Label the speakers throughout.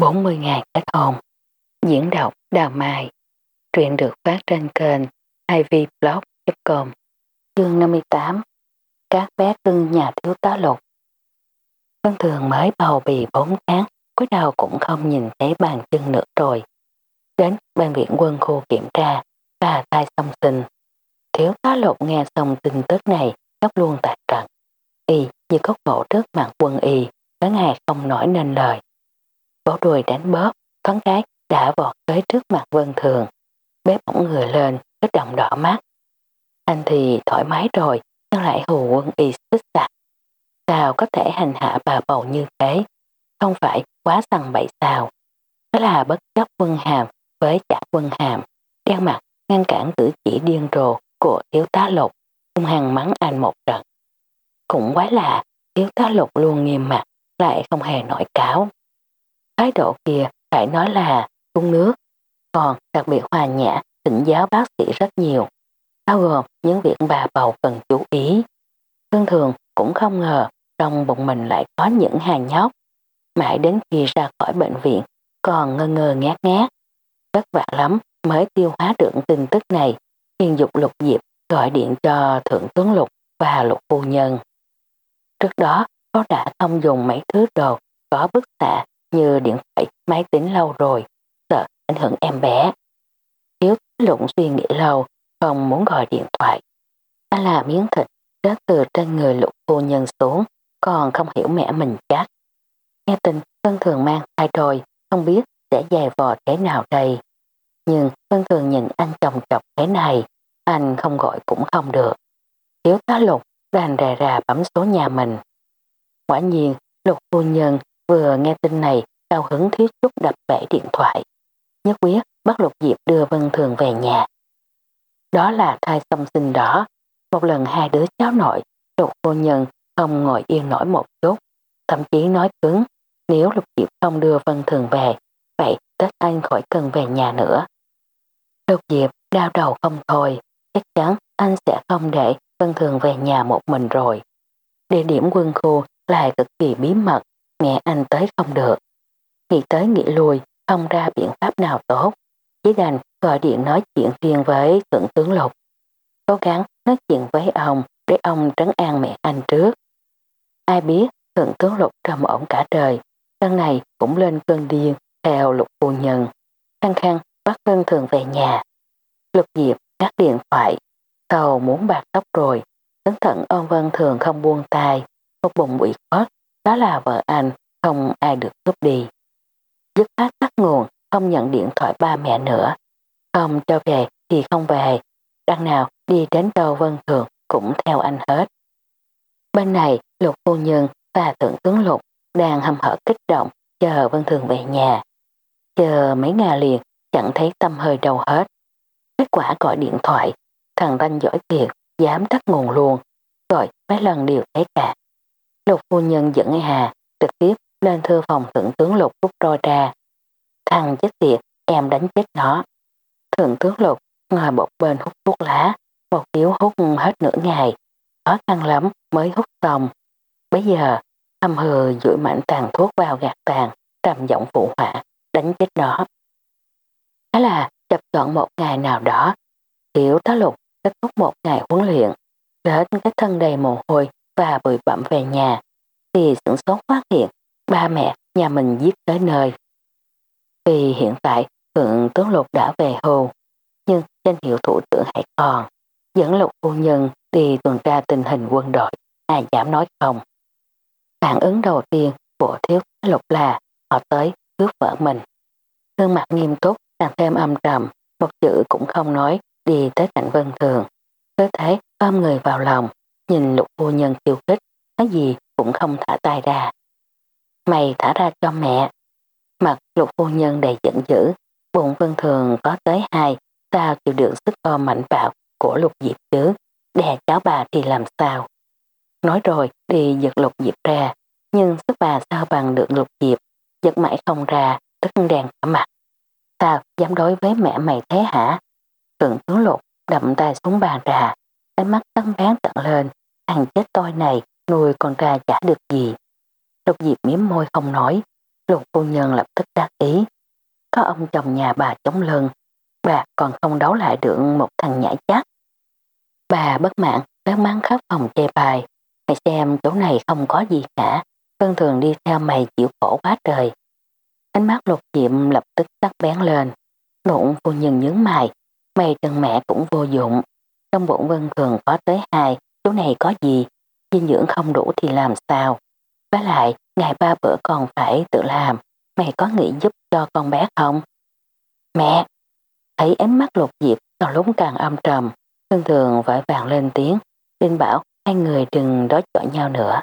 Speaker 1: 40.000 kết hôn. Diễn đọc Đào Mai. Truyện được phát trên kênh ivblog.com Chương 58 Các bé cưng nhà thiếu tá lục Vân Thường mới bầu bì 4 tháng, cuối đầu cũng không nhìn thấy bàn chân nữa rồi. Đến bệnh viện quân khu kiểm tra và thai song sinh. Thiếu tá lục nghe xong tin tức này khóc luôn tại trận. Y như cốc bộ trước mặt quân y, cả ngày không nói nên lời vỗ đùi đánh bóp, thoáng cái đã vọt tới trước mặt Vân Thường. Bé bỗng người lên, kích động đỏ mắt. Anh thì thoải mái rồi, nhưng lại hù quân y xích sạc. Sao có thể hành hạ bà bầu như thế? Không phải quá sằng bậy sao? Đó là bất chấp quân hàm với chả quân hàm, đen mặt ngăn cản cử chỉ điên rồ của thiếu tá lục, hung hăng mắng anh một trận. Cũng quái lạ, thiếu tá lục luôn nghiêm mặt, lại không hề nổi cáo. Thái độ kia phải nói là cung nước, còn đặc biệt hòa nhã, tỉnh giáo bác sĩ rất nhiều, bao gồm những việc bà bầu cần chú ý. Thường thường cũng không ngờ trong bụng mình lại có những hàng nhóc. Mãi đến khi ra khỏi bệnh viện, còn ngơ ngơ ngát ngát. Vất vả lắm mới tiêu hóa được tin tức này, hiền dục lục diệp gọi điện cho Thượng tướng Lục và Lục Phu Nhân. Trước đó, có đã không dùng mấy thứ đồ có bức xạ như điện thoại, máy tính lâu rồi, sợ ảnh hưởng em bé. Hiếu lụng suy nghĩ lâu, không muốn gọi điện thoại. Ta là miếng thịt rớt từ trên người lục phu nhân xuống, còn không hiểu mẹ mình chắc. Nghe tin Vân Thường mang thai rồi, không biết sẽ dài vò thế nào đây. Nhưng Vân Thường nhìn anh chồng chọc thế này, anh không gọi cũng không được. Hiếu tá lục đành rè rà bấm số nhà mình. Quả nhiên, lục phu nhân Vừa nghe tin này, cao hứng thiếu chút đập bể điện thoại. Nhất quyết bắt Lục Diệp đưa Vân Thường về nhà. Đó là thai song sinh đỏ. Một lần hai đứa cháu nội, Lục cô nhân không ngồi yên nổi một chút. Thậm chí nói cứng, nếu Lục Diệp không đưa Vân Thường về, vậy Tết Anh khỏi cần về nhà nữa. Lục Diệp đau đầu không thôi, chắc chắn anh sẽ không để Vân Thường về nhà một mình rồi. Địa điểm quân khu lại cực kỳ bí mật, nghe anh tới không được. Nghĩ tới nghĩ lui, không ra biện pháp nào tốt. Chỉ đành gọi điện nói chuyện riêng với thượng tướng Lục. Cố gắng nói chuyện với ông để ông trấn an mẹ anh trước. Ai biết thượng tướng Lục trầm ổn cả đời, lần này cũng lên cơn điên theo Lục phu nhân. Khăn khăn bắt Vân Thường về nhà. Lục Diệp ngắt điện thoại, tàu muốn bạc tóc rồi, cẩn thận ôm Vân Thường không buông tay, một bụng ủy khuất đó là vợ anh, không ai được cướp đi. Dứt khoát tắt nguồn, không nhận điện thoại ba mẹ nữa. Không cho về thì không về. Đằng nào đi đến đâu Vân Thường cũng theo anh hết. Bên này, Lục Phu Nhân và Thượng tướng Lục đang hâm hở kích động chờ Vân Thường về nhà. Chờ mấy ngày liền chẳng thấy tâm hơi đâu hết. Kết quả gọi điện thoại, thằng Ranh giỏi thiệt, dám tắt nguồn luôn, rồi mấy lần đều thấy cả. Lục phu nhân dẫn Hà trực tiếp lên thư phòng thượng tướng Lục rút roi ra. Thằng chết tiệt, em đánh chết nó. Thượng tướng Lục ngồi một bên hút thuốc lá, một điếu hút hết nửa ngày. Khó khăn lắm mới hút xong. Bây giờ, âm hừ dụi mạnh tàn thuốc vào gạt tàn, trầm giọng phụ họa, đánh chết nó. Đó là chập chọn một ngày nào đó, tiểu tá lục kết thúc một ngày huấn luyện, đến cái thân đầy mồ hôi và bụi bặm về nhà, thì sửng sốt phát hiện ba mẹ nhà mình giết tới nơi. Vì hiện tại thượng tướng lục đã về hồ, nhưng danh hiệu thủ trưởng hãy còn, dẫn lục phu nhân đi tuần tra tình hình quân đội, ai dám nói không. Phản ứng đầu tiên của thiếu lục là họ tới cướp vợ mình. Gương mặt nghiêm túc, càng thêm âm trầm, một chữ cũng không nói, đi tới cạnh vân thường. Cứ thế ôm người vào lòng, nhìn lục phu nhân kiêu khích, nói gì cũng không thả tay ra. Mày thả ra cho mẹ. Mặt lục phu nhân đầy giận dữ, bụng vân thường có tới hai, sao chịu được sức ôm mạnh bạo của lục diệp chứ, đè cháu bà thì làm sao. Nói rồi đi giật lục diệp ra, nhưng sức bà sao bằng được lục diệp, giật mãi không ra, tức đèn cả mặt. Sao dám đối với mẹ mày thế hả? Thượng tướng lục đậm tay xuống bàn trà, ánh mắt tấn bán tận lên, thằng chết tôi này nuôi con ra chả được gì. Lục Diệp miếm môi không nói, Lục phu nhân lập tức đắc ý. Có ông chồng nhà bà chống lưng, bà còn không đấu lại được một thằng nhãi chắc. Bà bất mãn lớn mắng khắp phòng chê bài. Mày xem chỗ này không có gì cả. Vân thường đi theo mày chịu khổ quá trời. Ánh mắt lục diệm lập tức tắt bén lên. Nụng phu nhân nhướng mày. Mày trần mẹ cũng vô dụng. Trong bụng vân thường có tới hai. Chỗ này có gì? Dinh dưỡng không đủ thì làm sao? Với lại, ngày ba bữa còn phải tự làm. Mày có nghĩ giúp cho con bé không? Mẹ! Thấy ánh mắt lục diệp càng lúc càng âm trầm. Vân thường vội vàng lên tiếng. Linh bảo hai người đừng đối chọi nhau nữa.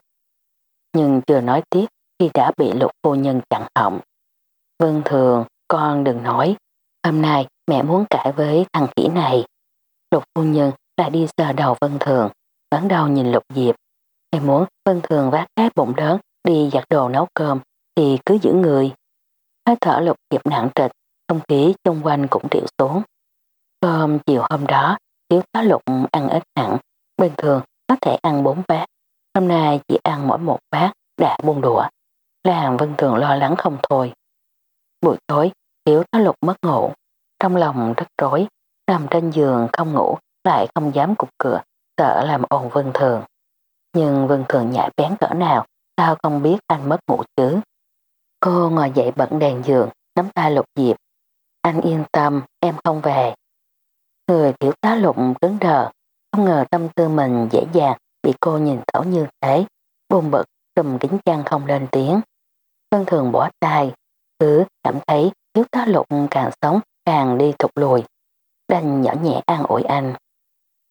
Speaker 1: Nhưng chưa nói tiếp thì đã bị lục phu nhân chặn họng. Vân thường, con đừng nói. Hôm nay mẹ muốn cãi với thằng kỹ này. Lục phu nhân lại đi sờ đầu Vân thường, ngẩng đầu nhìn lục diệp. Em muốn Vân thường vác cái bụng lớn đi giặt đồ nấu cơm thì cứ giữ người. Hơi thở lục diệp nặng trịch, không khí xung quanh cũng triệu xuống. Cơm chiều hôm đó, thiếu tá lục ăn ít hẳn, bình thường có thể ăn bốn bát. Hôm nay chỉ ăn mỗi một bát đã buông đũa. Làm Vân Thường lo lắng không thôi. Buổi tối, thiếu tá lục mất ngủ. Trong lòng rất rối, nằm trên giường không ngủ, lại không dám cục cửa, sợ làm ồn Vân Thường. Nhưng Vân Thường nhạy bén cỡ nào, sao không biết anh mất ngủ chứ? Cô ngồi dậy bận đèn giường, nắm tay lục diệp. Anh yên tâm, em không về. Người thiếu tá lục cứng đờ, không ngờ tâm tư mình dễ dàng bị cô nhìn thấu như thế, buồn bực, trùm kính chăn không lên tiếng. Vân thường bỏ tay, cứ cảm thấy thiếu tá lục càng sống càng đi thụt lùi. Đành nhỏ nhẹ an ủi anh.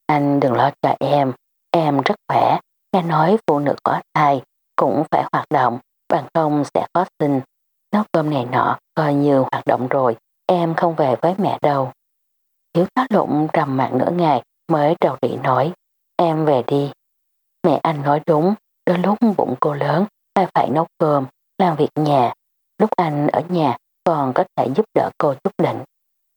Speaker 1: Anh đừng lo cho em, em rất khỏe, nghe nói phụ nữ có thai cũng phải hoạt động, bằng không sẽ có sinh. Nấu cơm này nọ coi như hoạt động rồi, em không về với mẹ đâu. Thiếu tá lụng trầm mặt nửa ngày mới đầu rị nói, em về đi. Mẹ anh nói đúng, đôi lúc bụng cô lớn, ai phải nấu cơm, làm việc nhà. Lúc anh ở nhà còn có thể giúp đỡ cô chút đỉnh.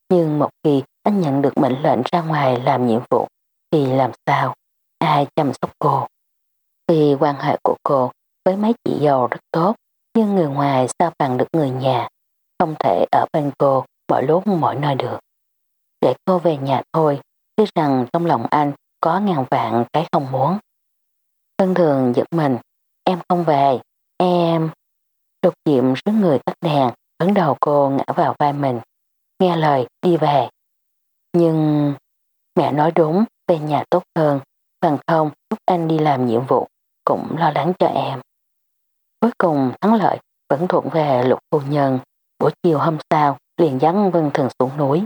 Speaker 1: Nhưng một khi anh nhận được mệnh lệnh ra ngoài làm nhiệm vụ, thì làm sao? Ai chăm sóc cô? Vì quan hệ của cô với mấy chị dâu rất tốt, nhưng người ngoài sao bằng được người nhà, không thể ở bên cô mọi lúc mọi nơi được. Để cô về nhà thôi, biết rằng trong lòng anh có ngàn vạn cái không muốn. thân thường giật mình, em không về, em... Lục diệm rước người tắt đèn, ấn đầu cô ngã vào vai mình. Nghe lời, đi về. Nhưng... Mẹ nói đúng, về nhà tốt hơn. Bằng không, lúc anh đi làm nhiệm vụ, cũng lo lắng cho em. Cuối cùng thắng lợi vẫn thuận về lục phu nhân. Buổi chiều hôm sau, liền dắn Vân Thường xuống núi.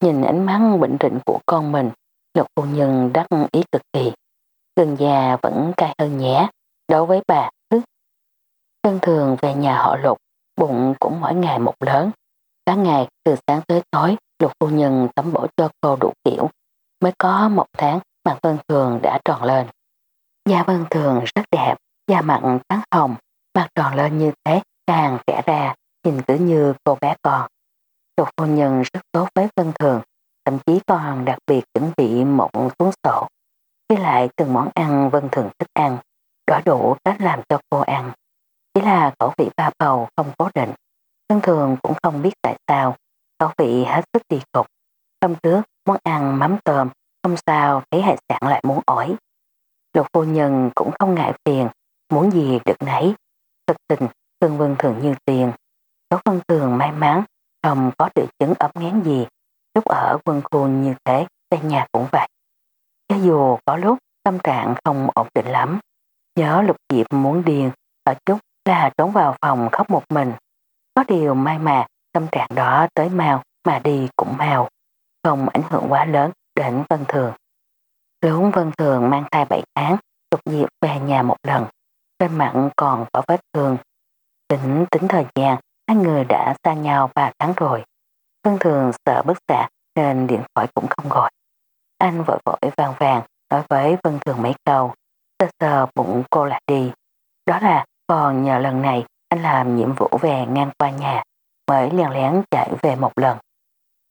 Speaker 1: Nhìn ánh mắt bệnh rịnh của con mình, lục phu nhân đắc ý cực kỳ. Gần già vẫn cay hơn nhé, đối với bà thứ. Vân Thường về nhà họ lục, bụng cũng mỗi ngày một lớn. Cả ngày từ sáng tới tối, lục phu nhân tắm bổ cho cô đủ kiểu. Mới có một tháng, mặt Vân Thường đã tròn lên. Da Vân Thường rất đẹp, da mặt trắng hồng, mặt tròn lên như thế càng kẻ ra, nhìn cứ như cô bé con. Lục phu nhân rất tốt với Vân Thường, thậm chí còn đặc biệt chuẩn bị một cuốn sổ. Với lại từng món ăn Vân Thường thích ăn, đỏ đủ cách làm cho cô ăn. Chỉ là khẩu vị ba bầu không cố định. Vân Thường cũng không biết tại sao, khẩu vị hết sức kỳ cục. Hôm trước món ăn mắm tôm, không sao thấy hải sản lại muốn ổi. Lục phu nhân cũng không ngại phiền, muốn gì được nấy. Thực tình, thương Vân thường như tiền. Đỗ Vân Thường may mắn, không có triệu chứng ấm ngán gì. Lúc ở quân khu như thế, tại nhà cũng vậy. Cho dù có lúc tâm trạng không ổn định lắm, nhớ lục diệp muốn điền, ở chút là trốn vào phòng khóc một mình. Có điều may mà tâm trạng đó tới mau mà đi cũng mau, không ảnh hưởng quá lớn đến Vân Thường. Lúc Vân Thường mang thai 7 tháng, trục Diệp về nhà một lần, trên mặt còn có vết thương. Tính tính thời gian, hai người đã xa nhau 3 tháng rồi. Vân Thường sợ bức xạ nên điện thoại cũng không gọi. Anh vội vội vàng vàng nói với Vân Thường mấy câu, sơ sơ bụng cô lại đi. Đó là còn nhờ lần này anh làm nhiệm vụ về ngang qua nhà, mới lén lén chạy về một lần.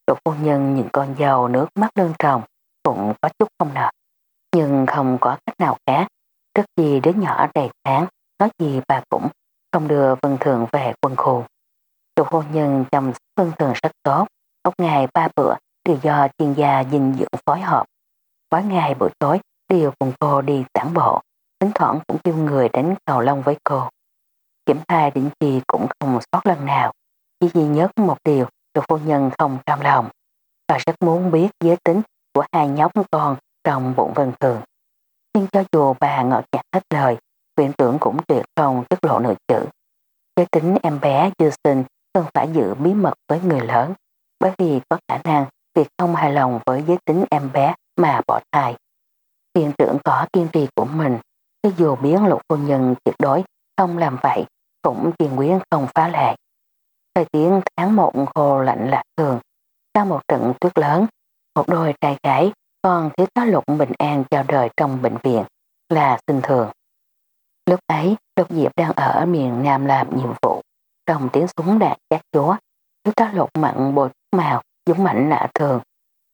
Speaker 1: Đỗ phu nhân nhìn con dâu nước mắt đơn trồng, cũng có chút không nợ. Nhưng không có cách nào khác, rất gì đứa nhỏ đầy tháng, nói gì bà cũng không đưa Vân Thường về quân khu. Chủ hôn nhân chăm Vân Thường rất tốt, ốc ngày ba bữa đều do chuyên gia dinh dưỡng phối hợp. Mỗi ngày buổi tối đều cùng cô đi tản bộ, thỉnh thoảng cũng kêu người đánh cầu lông với cô. Kiểm thai định kỳ cũng không sót lần nào, chỉ duy nhất một điều chủ phu nhân không cam lòng. Bà rất muốn biết giới tính của hai nhóc con trong bụng Vân Thường. Nhưng cho dù bà ngọt nhạt hết lời, viện trưởng cũng tuyệt không tiết lộ nửa chữ. Giới tính em bé chưa sinh cần phải giữ bí mật với người lớn, bởi vì có khả năng việc không hài lòng với giới tính em bé mà bỏ thai. Viện trưởng có kiên trì của mình, cho dù biến lục phu nhân tuyệt đối không làm vậy, cũng kiên quyết không phá lệ. Thời tiết tháng một khô lạnh lạ thường, sau một trận tuyết lớn, một đôi trai gái còn thiếu tá lục bình an chào đời trong bệnh viện là sinh thường. Lúc ấy, lục Diệp đang ở miền Nam làm nhiệm vụ. Trong tiếng súng đạn chát chúa, thiếu tá lục mặn bột màu, dũng mạnh lạ thường.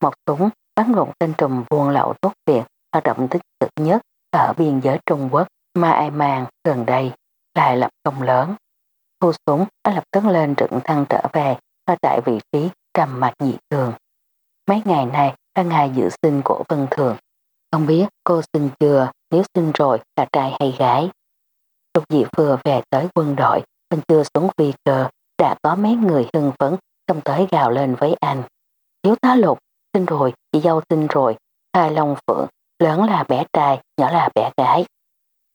Speaker 1: Một súng bắn lộn tên trùm buôn lậu tốt việc hoạt động tích cực nhất ở biên giới Trung Quốc mà ai mang gần đây lại lập công lớn. Thu súng đã lập tức lên trực thăng trở về ở tại vị trí trầm mặt dị thường. Mấy ngày này là ngày dự sinh của Vân Thường. Không biết cô sinh chưa, nếu sinh rồi là trai hay gái. Lục dị vừa về tới quân đội, bên chưa xuống vi cơ, đã có mấy người hưng phấn xông tới gào lên với anh. Thiếu tá lục, sinh rồi, chị dâu sinh rồi, hai long phượng, lớn là bé trai, nhỏ là bé gái.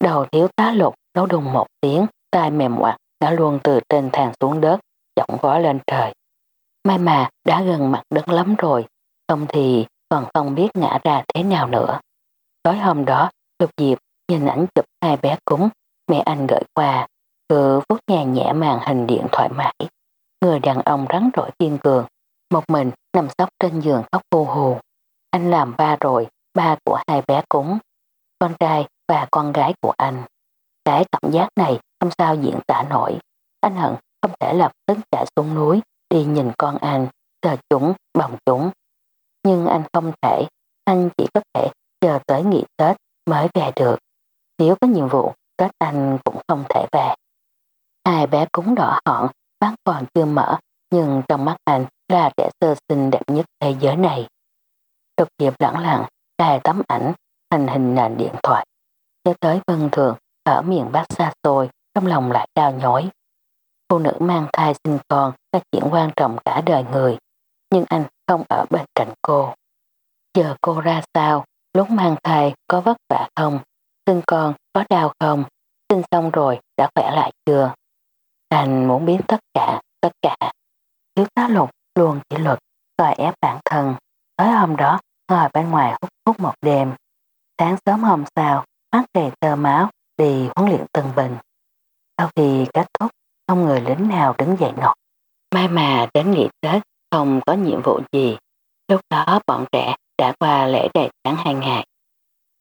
Speaker 1: Đầu thiếu tá lục nấu đùng một tiếng, tai mềm hoạt ngã luôn từ trên thang xuống đất, giọng gói lên trời. May mà đã gần mặt đất lắm rồi, không thì còn không biết ngã ra thế nào nữa. Tối hôm đó, Lục Diệp nhìn ảnh chụp hai bé cúng, mẹ anh gửi qua, cứ vuốt nhẹ nhẹ màn hình điện thoại mãi. Người đàn ông rắn rỏi kiên cường, một mình nằm sóc trên giường khóc vô hù. Anh làm ba rồi, ba của hai bé cúng, con trai và con gái của anh. Cái cảm giác này không sao diễn tả nổi. Anh hận không thể lập tức chạy xuống núi đi nhìn con anh, chờ chúng, bồng chúng. Nhưng anh không thể, anh chỉ có thể chờ tới nghỉ Tết mới về được. Nếu có nhiệm vụ, Tết anh cũng không thể về. Hai bé cúng đỏ họn, mắt còn chưa mở, nhưng trong mắt anh là trẻ sơ sinh đẹp nhất thế giới này. Độc diệp lẳng lặng, cài tấm ảnh, thành hình nền điện thoại. Nhớ tới Vân Thường, ở miền Bắc xa xôi, trong lòng lại đau nhói. Phụ nữ mang thai sinh con là chuyện quan trọng cả đời người, nhưng anh không ở bên cạnh cô. Giờ cô ra sao, lúc mang thai có vất vả không, sinh con có đau không, sinh xong rồi đã khỏe lại chưa. Anh muốn biết tất cả, tất cả. Thiếu tá lục luôn kỷ luật, còi ép bản thân. tới hôm đó, ngồi bên ngoài hút thuốc một đêm. Sáng sớm hôm sau, mắt đầy tơ máu, đi huấn luyện tân bình. Sau khi kết thúc, không người lính nào đứng dậy nổi. May mà đến nghỉ Tết không có nhiệm vụ gì. Lúc đó bọn trẻ đã qua lễ đại tháng hai ngày.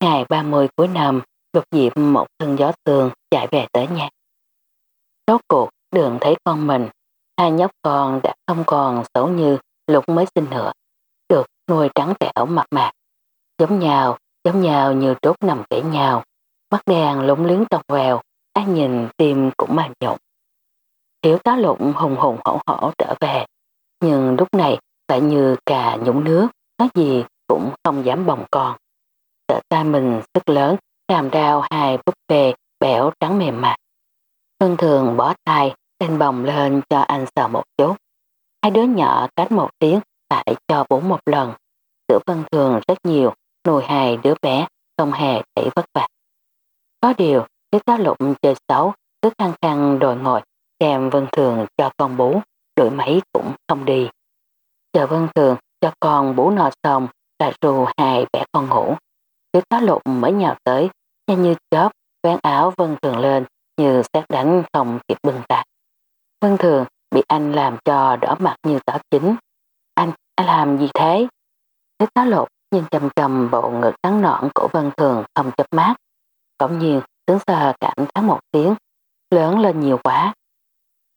Speaker 1: Ngày 30 cuối năm, lục diệp một thân gió tường chạy về tới nhà. Rốt cuộc đường thấy con mình, hai nhóc con đã không còn xấu như lúc mới sinh nữa. Được nuôi trắng trẻo mặt mạc. Giống nhau, giống nhau như trốt nằm kể nhau. Mắt đèn lúng liếng trong vèo, ta nhìn tim cũng mềm nhộn. Thiếu tá lụng hùng hùng hổ hổ trở về, nhưng lúc này lại như cà nhũng nước, nói gì cũng không dám bồng con. Sợ tay mình sức lớn, làm đau hai búp bê bẻo trắng mềm mại. Hương thường bỏ tay, lên bồng lên cho anh sờ một chút. Hai đứa nhỏ cách một tiếng phải cho bố một lần. Sữa vân thường rất nhiều, nuôi hai đứa bé không hề thấy vất vả. Có điều, nếu tá lụng chơi xấu, cứ khăn khăn đòi ngồi xem Vân Thường cho con bú, đuổi máy cũng không đi. Chờ Vân Thường cho con bú no xong, là rù hai bẻ con ngủ. Thiếu tá lục mới nhào tới, nhanh như chớp, vén áo Vân Thường lên, như xét đánh không kịp bưng tạc. Vân Thường bị anh làm cho đỏ mặt như tỏ chính. Anh, anh làm gì thế? thế tá lục nhìn chầm chầm bộ ngực trắng nõn của Vân Thường không chớp mát. Bỗng nhiên, tướng sờ cảm thán một tiếng, lớn lên nhiều quá.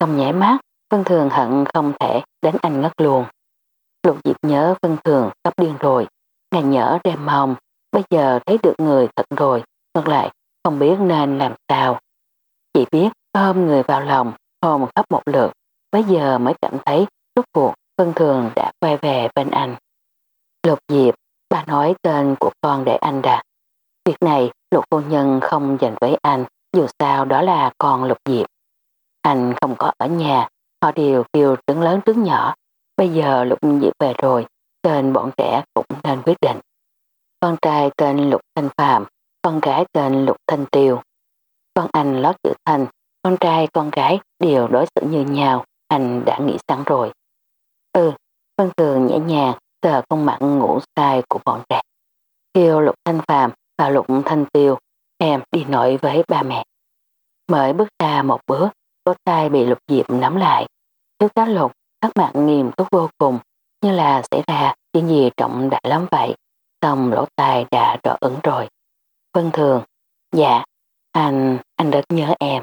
Speaker 1: Không nhảy mát, Vân Thường hận không thể đánh anh ngất luôn. Lục Diệp nhớ Vân Thường sắp điên rồi, ngày nhớ đem mong, bây giờ thấy được người thật rồi, ngược lại không biết nên làm sao. Chỉ biết ôm người vào lòng, hồn khắp một lượt, bây giờ mới cảm thấy rốt cuộc Vân Thường đã quay về bên anh. Lục Diệp, bà nói tên của con để anh đặt. Việc này lục phu nhân không dành với anh, dù sao đó là con Lục Diệp. Anh không có ở nhà, họ đều kêu trứng lớn trứng nhỏ. Bây giờ Lục Diệp về rồi, tên bọn trẻ cũng nên quyết định. Con trai tên Lục Thanh Phạm, con gái tên Lục Thanh Tiêu. Con anh lót chữ Thanh, con trai con gái đều đối xử như nhau, anh đã nghĩ sẵn rồi. Ừ, Vân Thường nhẹ nhàng sờ con mặn ngủ sai của bọn trẻ. Kêu Lục Thanh phàm và Lục Thanh Tiêu, em đi nội với ba mẹ. Mới bước ra một bước, có tay bị Lục Diệp nắm lại. Thiếu tá Lục, các mặt nghiêm túc vô cùng, như là xảy ra chuyện gì trọng đại lắm vậy. Xong lỗ tai đã đỏ ứng rồi. Vân Thường, dạ, anh, anh rất nhớ em.